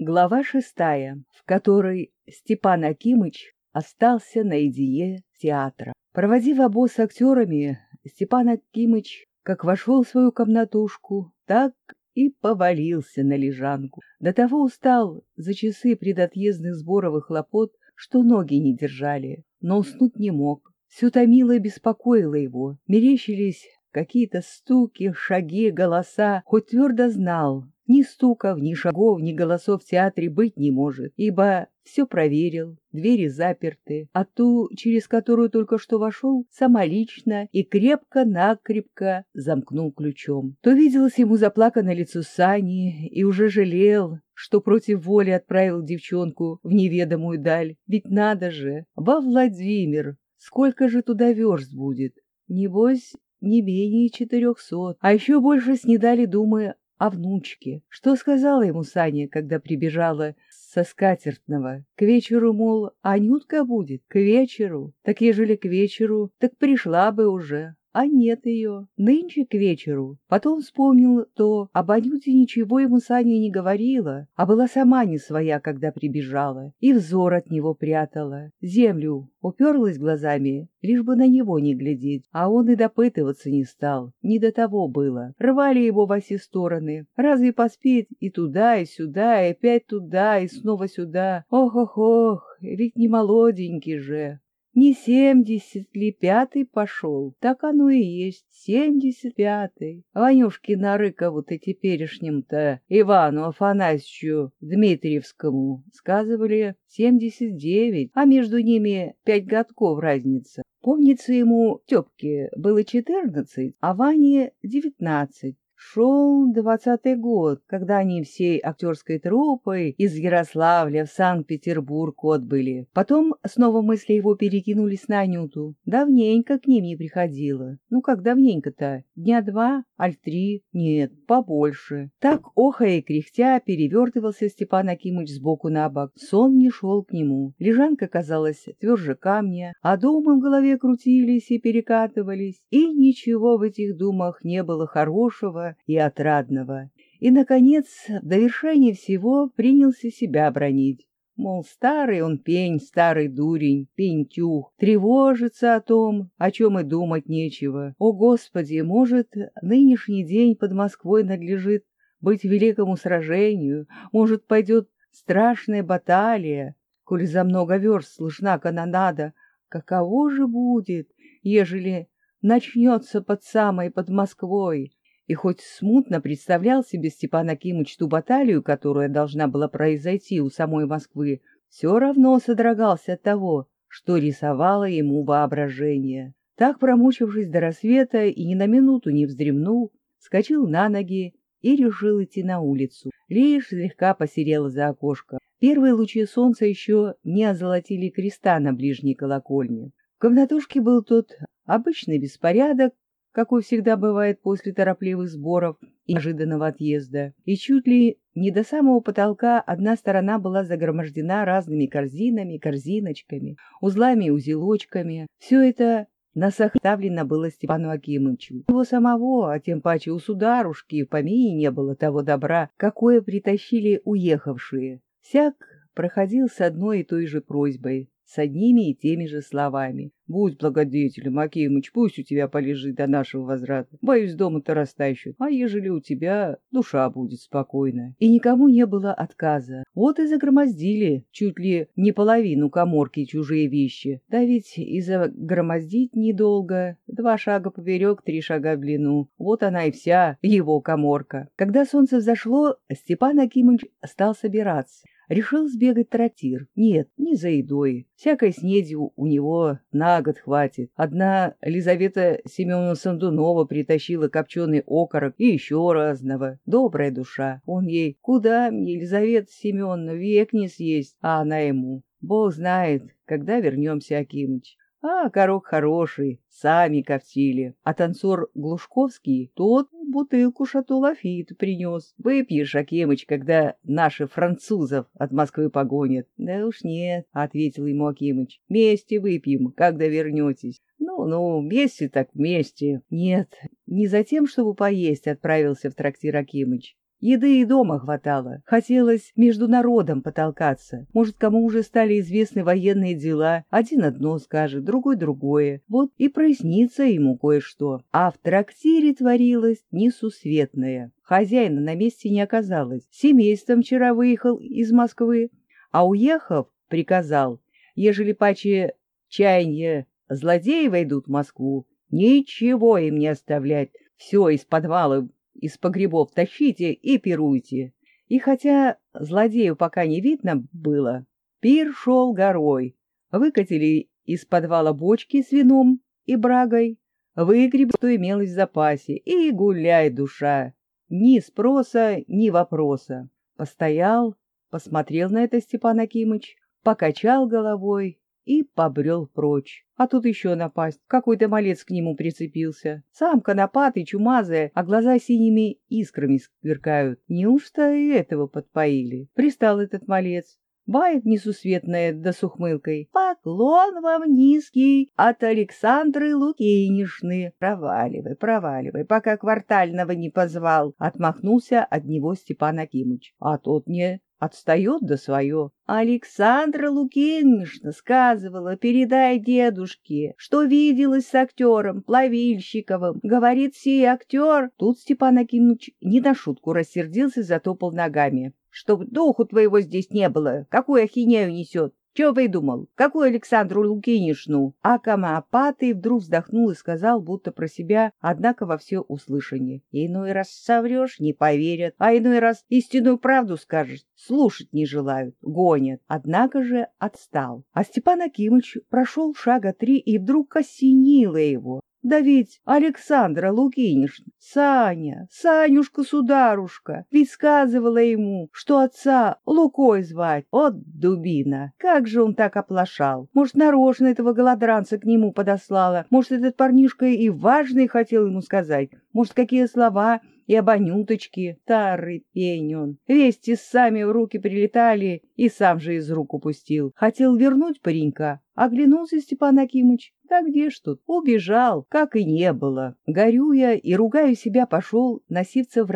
Глава шестая, в которой Степан Акимыч остался наедине с театром. Проводив обоз с актерами, Степан Акимыч как вошел в свою комнатушку, так и повалился на лежанку. До того устал за часы предотъездных сборов и хлопот, что ноги не держали, но уснуть не мог. Все томило и беспокоило его, мерещились какие-то стуки, шаги, голоса, хоть твердо знал, ни стуков, ни шагов, ни голосов в театре быть не может, ибо все проверил, двери заперты, а ту, через которую только что вошел, самолично и крепко-накрепко замкнул ключом. То виделось ему заплаканное лицо Сани и уже жалел, что против воли отправил девчонку в неведомую даль. Ведь надо же, во Владимир, сколько же туда верст будет? Небось, не менее четырехсот, а еще больше снедали, думая о внучке. Что сказала ему Саня, когда прибежала со скатертного? К вечеру, мол, Анютка будет, к вечеру. Так ежели к вечеру, так пришла бы уже а нет ее. Нынче к вечеру. Потом вспомнил, то об Анюте ничего ему Саня не говорила, а была сама не своя, когда прибежала, и взор от него прятала. Землю уперлась глазами, лишь бы на него не глядеть, а он и допытываться не стал. Не до того было. Рвали его во все стороны. Разве поспеть и туда, и сюда, и опять туда, и снова сюда? Ох-ох-ох, ведь не молоденький же. Не семьдесят ли пятый пошел? Так оно и есть, семьдесят пятый. Ванюшкина Рыкову-то теперешним-то Ивану Афанасьевичу Дмитриевскому сказывали семьдесят девять, а между ними пять годков разница. Помнится ему, Тёпке было четырнадцать, а Ване девятнадцать. Шел двадцатый год, когда они всей актерской труппой из Ярославля в Санкт-Петербург отбыли. Потом снова мысли его перекинулись на Анюту. Давненько к ним не приходила. Ну как давненько-то? Дня два, аль три? Нет, побольше. Так, охая и кряхтя, перевертывался Степан Акимыч сбоку на бок. Сон не шел к нему. Лежанка казалась тверже камня, а думы в голове крутились и перекатывались. И ничего в этих думах не было хорошего, и отрадного. И, наконец, в довершение всего принялся себя бронить. Мол, старый он пень, старый дурень, пентюх, тревожится о том, о чем и думать нечего. О, Господи, может, нынешний день под Москвой надлежит быть великому сражению, может, пойдет страшная баталия, коль за много верст слышна канонада, каково же будет, ежели начнется под самой под Москвой, и хоть смутно представлял себе Степан Акимыч ту баталию, которая должна была произойти у самой Москвы, все равно содрогался от того, что рисовало ему воображение. Так, промучившись до рассвета и ни на минуту не вздремнул, скочил на ноги и решил идти на улицу. Лишь слегка посерело за окошко. Первые лучи солнца еще не озолотили креста на ближней колокольне. В комнатушке был тот обычный беспорядок, какой всегда бывает после торопливых сборов и неожиданного отъезда. И чуть ли не до самого потолка одна сторона была загромождена разными корзинами, корзиночками, узлами и узелочками. Все это насоставлено было Степану Акимычу. Его самого, а тем паче у сударушки, в помине не было того добра, какое притащили уехавшие. Всяк проходил с одной и той же просьбой с одними и теми же словами. «Будь благодетелем, Акимыч, пусть у тебя полежит до нашего возврата. Боюсь, дома-то растащут, а ежели у тебя душа будет спокойна». И никому не было отказа. Вот и загромоздили чуть ли не половину коморки чужие вещи. Да ведь и загромоздить недолго. Два шага поперек, три шага в длину. Вот она и вся его коморка. Когда солнце взошло, Степан Акимыч стал собираться. Решил сбегать трактир. Нет, не за едой. Всякой снедью у него на год хватит. Одна Лизавета Семеновна Сандунова притащила копченый окорок и еще разного. Добрая душа. Он ей, куда мне, Елизавета Семеновна, век не съесть, а она ему. Бог знает, когда вернемся, Акимыч. А корок хороший, сами коптили. А танцор Глушковский, тот бутылку шато Лафит принес. Выпьешь, Акимыч, когда наши французов от Москвы погонят. Да уж нет, — ответил ему Акимыч. Вместе выпьем, когда вернетесь. Ну-ну, вместе так вместе. Нет, не за тем, чтобы поесть, отправился в трактир Акимыч. Еды и дома хватало. Хотелось между народом потолкаться. Может, кому уже стали известны военные дела. Один одно скажет, другой другое. Вот и прояснится ему кое-что. А в трактире творилось несусветное. Хозяина на месте не оказалось. Семейством вчера выехал из Москвы. А уехав, приказал, ежели паче чаяния злодеи войдут в Москву, ничего им не оставлять. Все из подвала из погребов тащите и пируйте. И хотя злодею пока не видно было, пир шел горой. Выкатили из подвала бочки с вином и брагой, выгреб, что имелось в запасе, и гуляй, душа. Ни спроса, ни вопроса. Постоял, посмотрел на это Степан Акимыч, покачал головой и побрел прочь. А тут еще напасть. Какой-то малец к нему прицепился. Сам конопатый, чумазая, а глаза синими искрами сверкают. Неужто и этого подпоили? Пристал этот малец. Бает несусветная да с ухмылкой. «Поклон вам низкий от Александры Лукинишны!» «Проваливай, проваливай, пока квартального не позвал!» Отмахнулся от него Степан Акимыч. А тот не Отстает до свое. Александра Лукинишна сказывала, передай дедушке, что виделась с актером Плавильщиковым. Говорит, сей актер... Тут Степан Акимович не на шутку рассердился, затопал ногами. Чтоб духу твоего здесь не было, какую ахинею несет. Чего придумал? Какую Александру Лукинишну? А Камаапатый вдруг вздохнул и сказал, будто про себя, однако во все услышание. Иной раз соврешь, не поверят, а иной раз истинную правду скажешь, слушать не желают, гонят. Однако же отстал. А Степан Акимыч прошел шага три и вдруг осенило его. Да ведь Александра Лукинишна, Саня, Санюшка-сударушка, ведь сказывала ему, что отца Лукой звать. От дубина! Как же он так оплошал? Может, нарочно этого голодранца к нему подослала? Может, этот парнишка и важный хотел ему сказать? Может, какие слова и об Анюточке? Старый пень. Вести сами в руки прилетали и сам же из рук упустил. Хотел вернуть паренька. Оглянулся Степан Акимыч. Да где ж тут? Убежал, как и не было. Горюя и ругая себя, пошел носиться в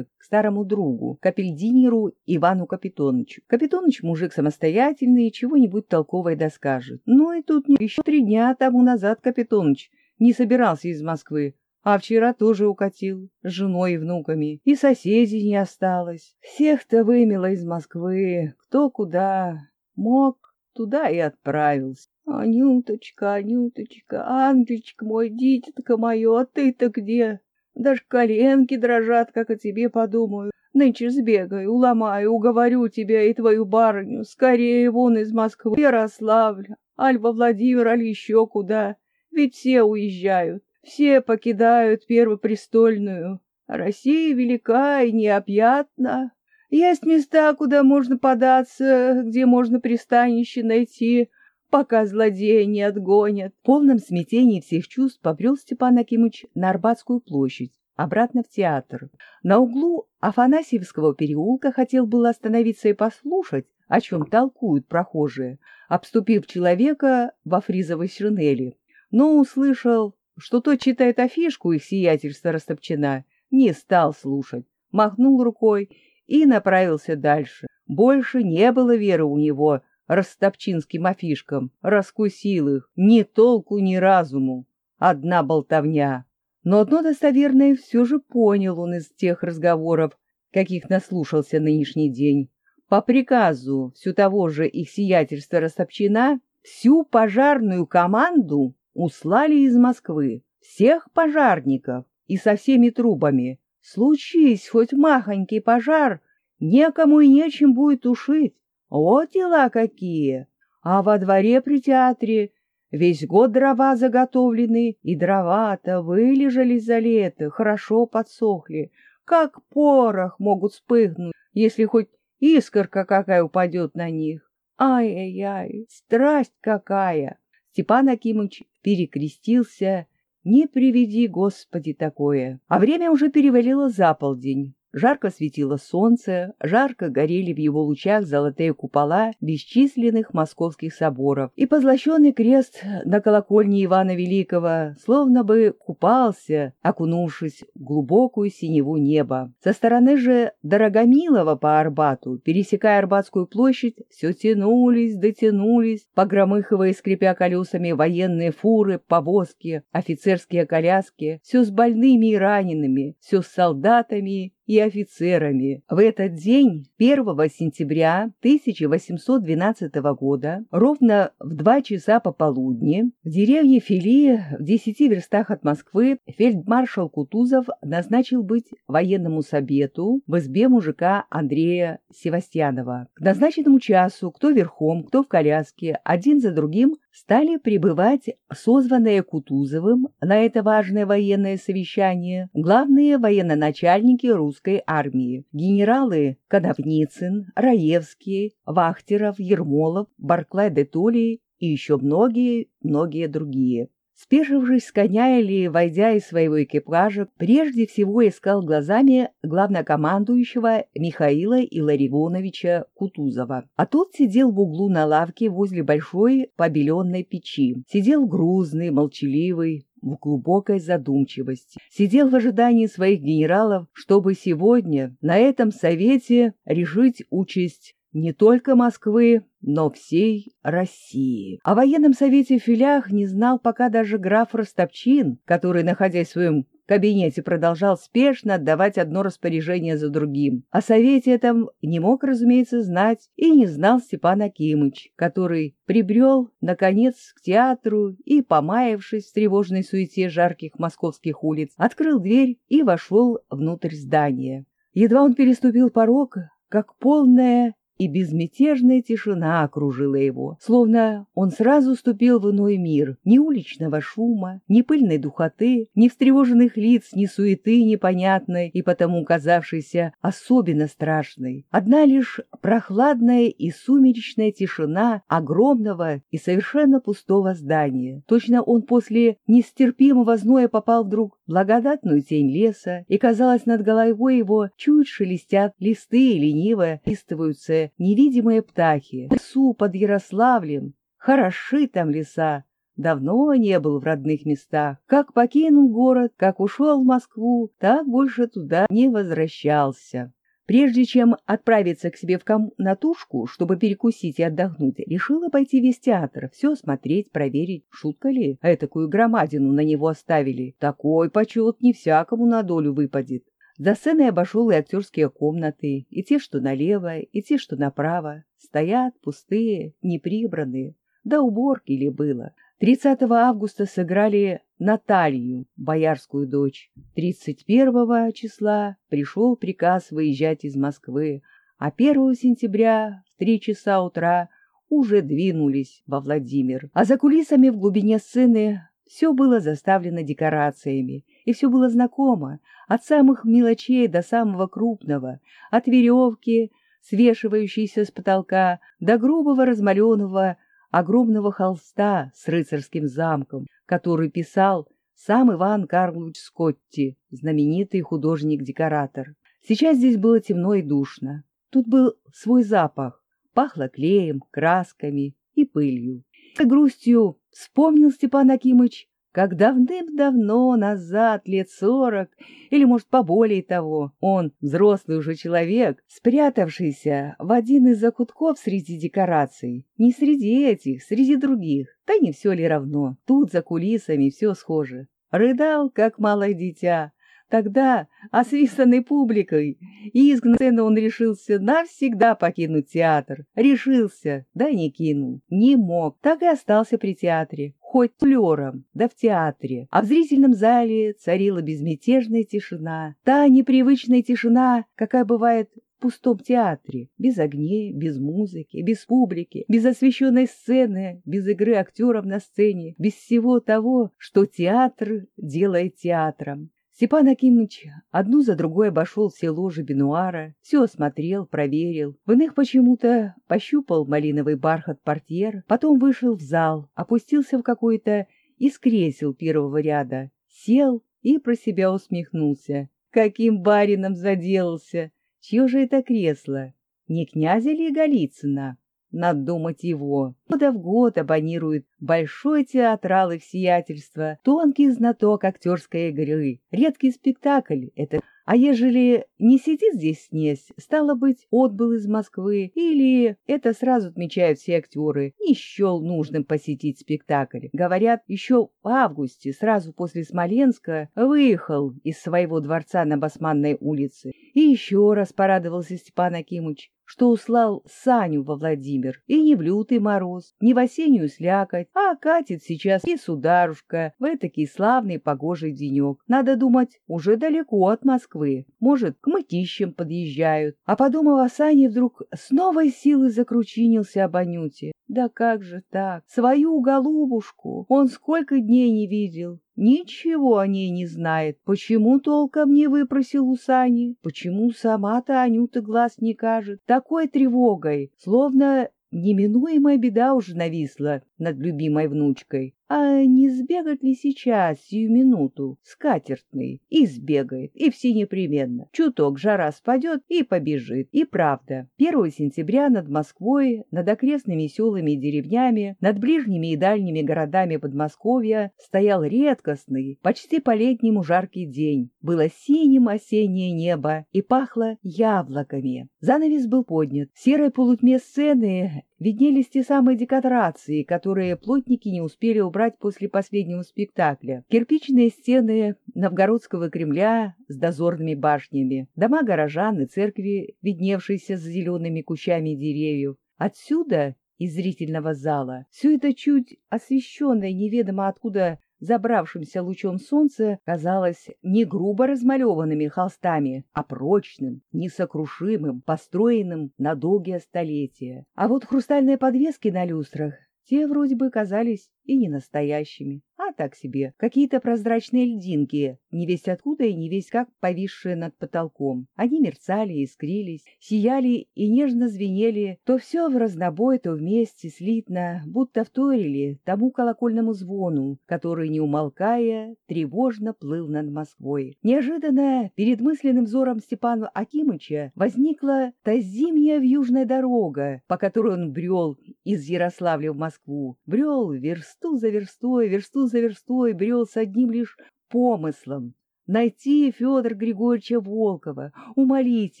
к старому другу, капельдинеру Ивану Капитонычу. Капитоныч мужик самостоятельный и чего-нибудь толковое доскажет. Ну и тут еще три дня тому назад Капитоныч не собирался из Москвы, а вчера тоже укатил, с женой и внуками, и соседей не осталось. Всех-то вымело из Москвы, кто куда мог, туда и отправился. Анюточка, Анюточка, ангельчик мой, дитятка мое, а ты-то где? Даже коленки дрожат, как о тебе подумаю. Нынче сбегаю, уломаю, уговорю тебя и твою барыню. Скорее вон из Москвы, Ярославля, Альва Владимир, аль еще куда. Ведь все уезжают, все покидают Первопрестольную. Россия велика и необъятна. Есть места, куда можно податься, где можно пристанище найти, пока злодея не отгонят. В полном смятении всех чувств побрел Степан Акимыч на Арбатскую площадь, обратно в театр. На углу Афанасьевского переулка хотел было остановиться и послушать, о чем толкуют прохожие, обступив человека во фризовой шинели, но услышал, что тот читает афишку их сиятельства Растопчина, не стал слушать, махнул рукой и направился дальше. Больше не было веры у него ростовчинским афишкам, раскусил их, ни толку, ни разуму, одна болтовня. Но одно достоверное все же понял он из тех разговоров, каких наслушался нынешний день. По приказу всю того же их сиятельства Ростопчина всю пожарную команду услали из Москвы, всех пожарников и со всеми трубами. Случись хоть махонький пожар, некому и нечем будет тушить. Вот дела какие! А во дворе при театре весь год дрова заготовлены, и дрова-то вылежались за лето, хорошо подсохли. Как порох могут вспыхнуть, если хоть искорка какая упадет на них. Ай-яй-яй, страсть какая! Степан Акимович перекрестился, не приведи, Господи, такое. А время уже перевалило за полдень. Жарко светило солнце, жарко горели в его лучах золотые купола бесчисленных московских соборов, и позлощенный крест на колокольне Ивана Великого словно бы купался, окунувшись в глубокую синеву неба. Со стороны же Дорогомилова по Арбату, пересекая Арбатскую площадь, все тянулись, дотянулись, погромыхивая и скрипя колесами военные фуры, повозки, офицерские коляски, все с больными и ранеными, все с солдатами и офицерами. В этот день, 1 сентября 1812 года, ровно в два часа пополудни, в деревне Фили, в десяти верстах от Москвы, фельдмаршал Кутузов назначил быть военному совету в избе мужика Андрея Севастьянова. К назначенному часу, кто верхом, кто в коляске, один за другим стали прибывать созванные Кутузовым на это важное военное совещание главные военноначальники русской армии, генералы Коновницын, Раевский, Вахтеров, Ермолов, Барклай де Толли и еще многие-многие другие. Спешившись с коня или войдя из своего экипажа, прежде всего искал глазами главнокомандующего Михаила Илларионовича Кутузова. А тот сидел в углу на лавке возле большой побеленной печи. Сидел грузный, молчаливый, в глубокой задумчивости. Сидел в ожидании своих генералов, чтобы сегодня на этом совете решить участь не только Москвы, но всей России. О военном совете в филях не знал пока даже граф Ростопчин, который, находясь в своем кабинете, продолжал спешно отдавать одно распоряжение за другим. О совете этом не мог, разумеется, знать и не знал Степан Акимыч, который прибрел, наконец, к театру и, помаявшись в тревожной суете жарких московских улиц, открыл дверь и вошел внутрь здания. Едва он переступил порог, как полная и безмятежная тишина окружила его, словно он сразу ступил в иной мир. Ни уличного шума, ни пыльной духоты, ни встревоженных лиц, ни суеты непонятной и потому казавшейся особенно страшной. Одна лишь прохладная и сумеречная тишина огромного и совершенно пустого здания. Точно он после нестерпимого зноя попал вдруг в благодатную тень леса, и, казалось, над головой его чуть шелестят листы и лениво листываются невидимые птахи. В лесу под Ярославлем, хороши там леса, давно не был в родных местах. Как покинул город, как ушел в Москву, так больше туда не возвращался. Прежде чем отправиться к себе в комнатушку, чтобы перекусить и отдохнуть, решила пойти весь театр, все смотреть, проверить, шутка ли, а такую громадину на него оставили. Такой почет не всякому на долю выпадет. За сценой обошел и актерские комнаты, и те, что налево, и те, что направо. Стоят пустые, неприбранные. Да уборки ли было. 30 августа сыграли Наталью, боярскую дочь. 31 числа пришел приказ выезжать из Москвы, а 1 сентября в 3 часа утра уже двинулись во Владимир. А за кулисами в глубине сцены все было заставлено декорациями, и все было знакомо, от самых мелочей до самого крупного, от веревки, свешивающейся с потолка, до грубого размаленного огромного холста с рыцарским замком, который писал сам Иван Карлович Скотти, знаменитый художник-декоратор. Сейчас здесь было темно и душно. Тут был свой запах, пахло клеем, красками и пылью. С грустью вспомнил Степан Акимыч, как давным-давно назад, лет сорок, или, может, поболее того, он, взрослый уже человек, спрятавшийся в один из закутков среди декораций, не среди этих, среди других, да не все ли равно, тут за кулисами все схоже, рыдал, как малое дитя, Тогда, освистанной публикой, и из сцены он решился навсегда покинуть театр. Решился, да не кинул, не мог, так и остался при театре, хоть флером, да в театре. А в зрительном зале царила безмятежная тишина, та непривычная тишина, какая бывает в пустом театре, без огней, без музыки, без публики, без освещенной сцены, без игры актеров на сцене, без всего того, что театр делает театром. Степан Акимыч одну за другой обошел все ложи бенуара, все осмотрел, проверил. В иных почему-то пощупал малиновый бархат портьер, потом вышел в зал, опустился в какой-то из кресел первого ряда, сел и про себя усмехнулся. каким барином заделался. Чье же это кресло? Не князя ли Голицына? Надумать его. Года в год абонирует большой театрал их сиятельства, тонкий знаток актерской игры. Редкий спектакль — это а ежели не сидит здесь снесь, стало быть, отбыл из Москвы, или это сразу отмечают все актеры, не счел нужным посетить спектакль. Говорят, еще в августе, сразу после Смоленска, выехал из своего дворца на Басманной улице. И еще раз порадовался Степан Акимыч, что услал Саню во Владимир, и не в лютый мороз, не в осеннюю слякоть, а катит сейчас и сударушка в этакий славный погожий денек. Надо думать, уже далеко от Москвы, может, к мытищам подъезжают. А подумав о Сане, вдруг с новой силой закручинился об Анюте. Да как же так? Свою голубушку он сколько дней не видел, Ничего о ней не знает. Почему толком не выпросил у Сани? Почему сама-то Анюта глаз не кажет? Такой тревогой, словно неминуемая беда уже нависла над любимой внучкой. А не сбегать ли сейчас, сию минуту, скатертный? И сбегает, и все непременно. Чуток жара спадет и побежит. И правда, 1 сентября над Москвой, над окрестными селами и деревнями, над ближними и дальними городами Подмосковья стоял редкостный, почти по-летнему жаркий день. Было синим осеннее небо и пахло яблоками. Занавес был поднят. В серой полутьме сцены виднелись те самые декорации, которые плотники не успели убрать после последнего спектакля. Кирпичные стены Новгородского Кремля с дозорными башнями, дома горожан и церкви, видневшиеся за зелеными кущами деревьев. Отсюда, из зрительного зала, все это чуть освещенное неведомо откуда забравшимся лучом солнца казалось не грубо размалеванными холстами, а прочным, несокрушимым, построенным на долгие столетия. А вот хрустальные подвески на люстрах, те вроде бы казались и не настоящими а так себе, какие-то прозрачные льдинки, не весь откуда и не весь как повисшие над потолком. Они мерцали, искрились, сияли и нежно звенели, то все в разнобой, то вместе, слитно, будто вторили тому колокольному звону, который, не умолкая, тревожно плыл над Москвой. Неожиданно перед мысленным взором Степана Акимыча возникла та зимняя вьюжная дорога, по которой он брел из Ярославля в Москву. Брел версту за верстой, версту за верстой брел с одним лишь помыслом — найти Федора Григорьевича Волкова, умолить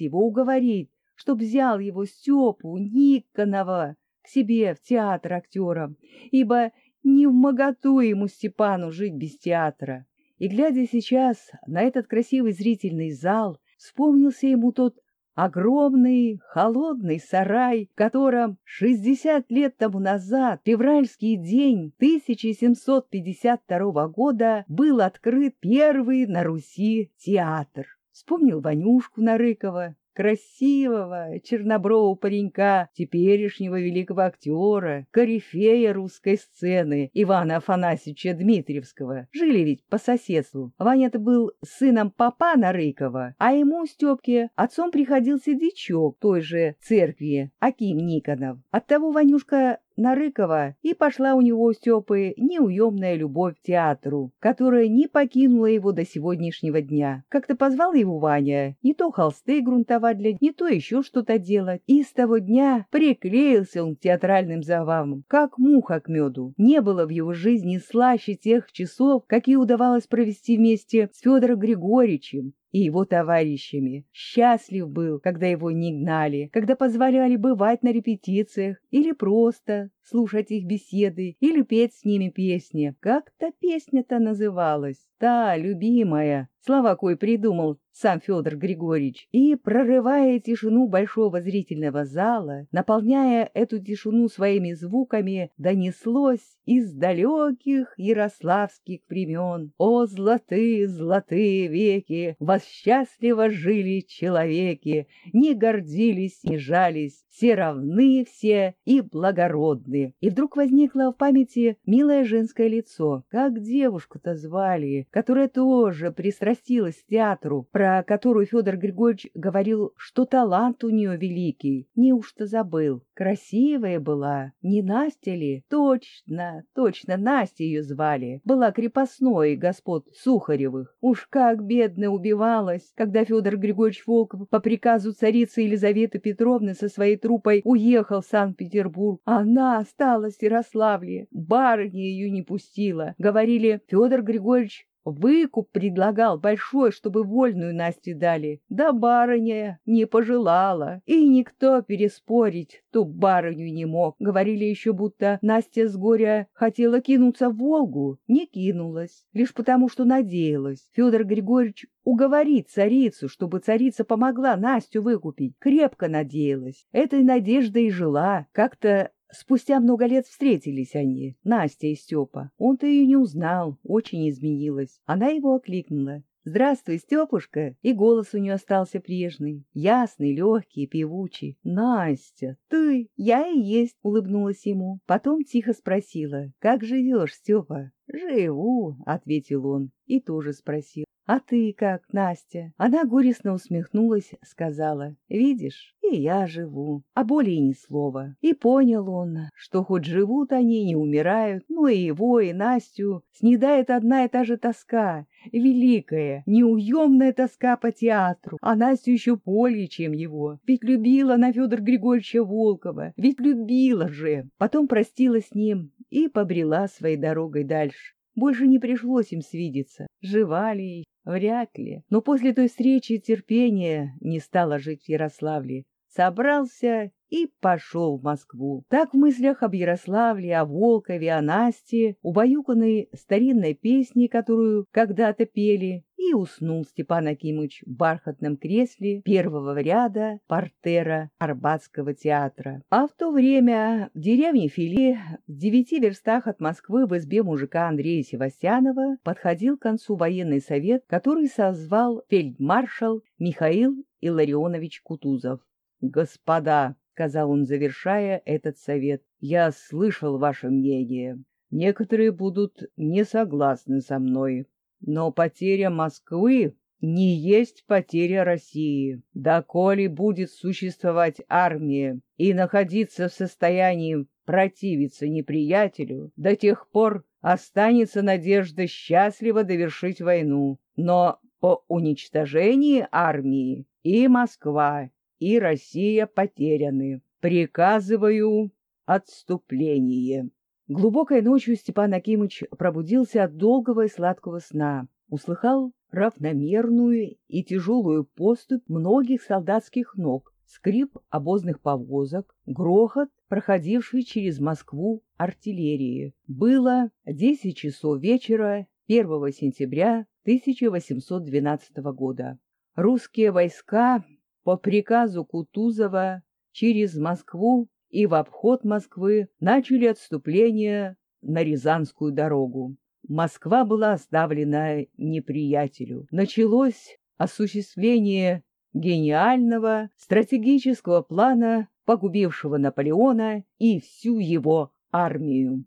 его, уговорить, чтоб взял его Степу Никонова к себе в театр актером, ибо не в моготу ему Степану жить без театра. И, глядя сейчас на этот красивый зрительный зал, вспомнился ему тот Огромный, холодный сарай, в котором 60 лет тому назад, февральский день 1752 года, был открыт первый на Руси театр. Вспомнил Ванюшку Нарыкова, красивого чернобрового паренька, теперешнего великого актера, корифея русской сцены Ивана Афанасьевича Дмитриевского. Жили ведь по соседству. Ваня-то был сыном папа Нарыкова, а ему, Степке, отцом приходился дичок той же церкви, Аким Никонов. Оттого Ванюшка Нарыкова, и пошла у него у Степы неуемная любовь к театру, которая не покинула его до сегодняшнего дня. Как-то позвал его Ваня, не то холсты грунтовать для, не то еще что-то делать, и с того дня приклеился он к театральным забавам, как муха к меду. Не было в его жизни слаще тех часов, какие удавалось провести вместе с Федором Григорьевичем, и его товарищами. Счастлив был, когда его не гнали, когда позволяли бывать на репетициях или просто слушать их беседы или петь с ними песни. Как-то песня-то называлась. Та, любимая, слова кой придумал сам Федор Григорьевич, и, прорывая тишину большого зрительного зала, наполняя эту тишину своими звуками, донеслось из далеких ярославских времен. О, золотые, золотые веки, вас счастливо жили человеки, не гордились, не жались, все равны все и благородны и вдруг возникло в памяти милое женское лицо. Как девушку-то звали, которая тоже пристрастилась к театру, про которую Федор Григорьевич говорил, что талант у нее великий. Неужто забыл? Красивая была. Не Настя ли? Точно, точно, Настя ее звали. Была крепостной господ Сухаревых. Уж как бедно убивалась, когда Федор Григорьевич Волков по приказу царицы Елизаветы Петровны со своей труппой уехал в Санкт-Петербург. Она осталась в Ярославле. Барыня ее не пустила. Говорили, Федор Григорьевич Выкуп предлагал большой, чтобы вольную Насте дали. Да барыня не пожелала, и никто переспорить ту барыню не мог. Говорили еще, будто Настя с горя хотела кинуться в Волгу. Не кинулась, лишь потому, что надеялась. Федор Григорьевич уговорить царицу, чтобы царица помогла Настю выкупить. Крепко надеялась. Этой надеждой и жила. Как-то Спустя много лет встретились они, Настя и Степа. Он-то ее не узнал, очень изменилась. Она его окликнула. «Здравствуй, Степушка!» И голос у нее остался прежний, ясный, легкий, певучий. «Настя, ты?» «Я и есть», — улыбнулась ему. Потом тихо спросила, «Как живешь, Степа?» «Живу», — ответил он и тоже спросил. «А ты как, Настя?» Она горестно усмехнулась, сказала, «Видишь, и я живу, а более ни слова». И понял он, что хоть живут они, не умирают, но и его, и Настю снедает одна и та же тоска, великая, неуемная тоска по театру, а Настю еще более, чем его. Ведь любила она Федора Григорьевича Волкова, ведь любила же. Потом простилась с ним и побрела своей дорогой дальше. Больше не пришлось им свидеться. Жива ли Вряд ли. Но после той встречи терпения не стало жить в Ярославле. Собрался и пошел в Москву. Так в мыслях об Ярославле, о Волкове, о Насте, убаюканной старинной песней, которую когда-то пели, и уснул Степан Акимыч в бархатном кресле первого ряда портера Арбатского театра. А в то время в деревне Фили, в девяти верстах от Москвы, в избе мужика Андрея Севастьянова, подходил к концу военный совет, который созвал фельдмаршал Михаил Илларионович Кутузов. «Господа!» — сказал он, завершая этот совет. «Я слышал ваше мнение. Некоторые будут не согласны со мной. Но потеря Москвы не есть потеря России. Доколе будет существовать армия и находиться в состоянии противиться неприятелю, до тех пор останется надежда счастливо довершить войну. Но по уничтожении армии и Москва, и Россия потеряны. Приказываю отступление. Глубокой ночью Степан Акимыч пробудился от долгого и сладкого сна, услыхал равномерную и тяжелую поступь многих солдатских ног, скрип обозных повозок, грохот, проходивший через Москву артиллерии. Было 10 часов вечера 1 сентября 1812 года. Русские войска по приказу Кутузова через Москву и в обход Москвы начали отступление на Рязанскую дорогу. Москва была оставлена неприятелю. Началось осуществление гениального стратегического плана, погубившего Наполеона и всю его армию.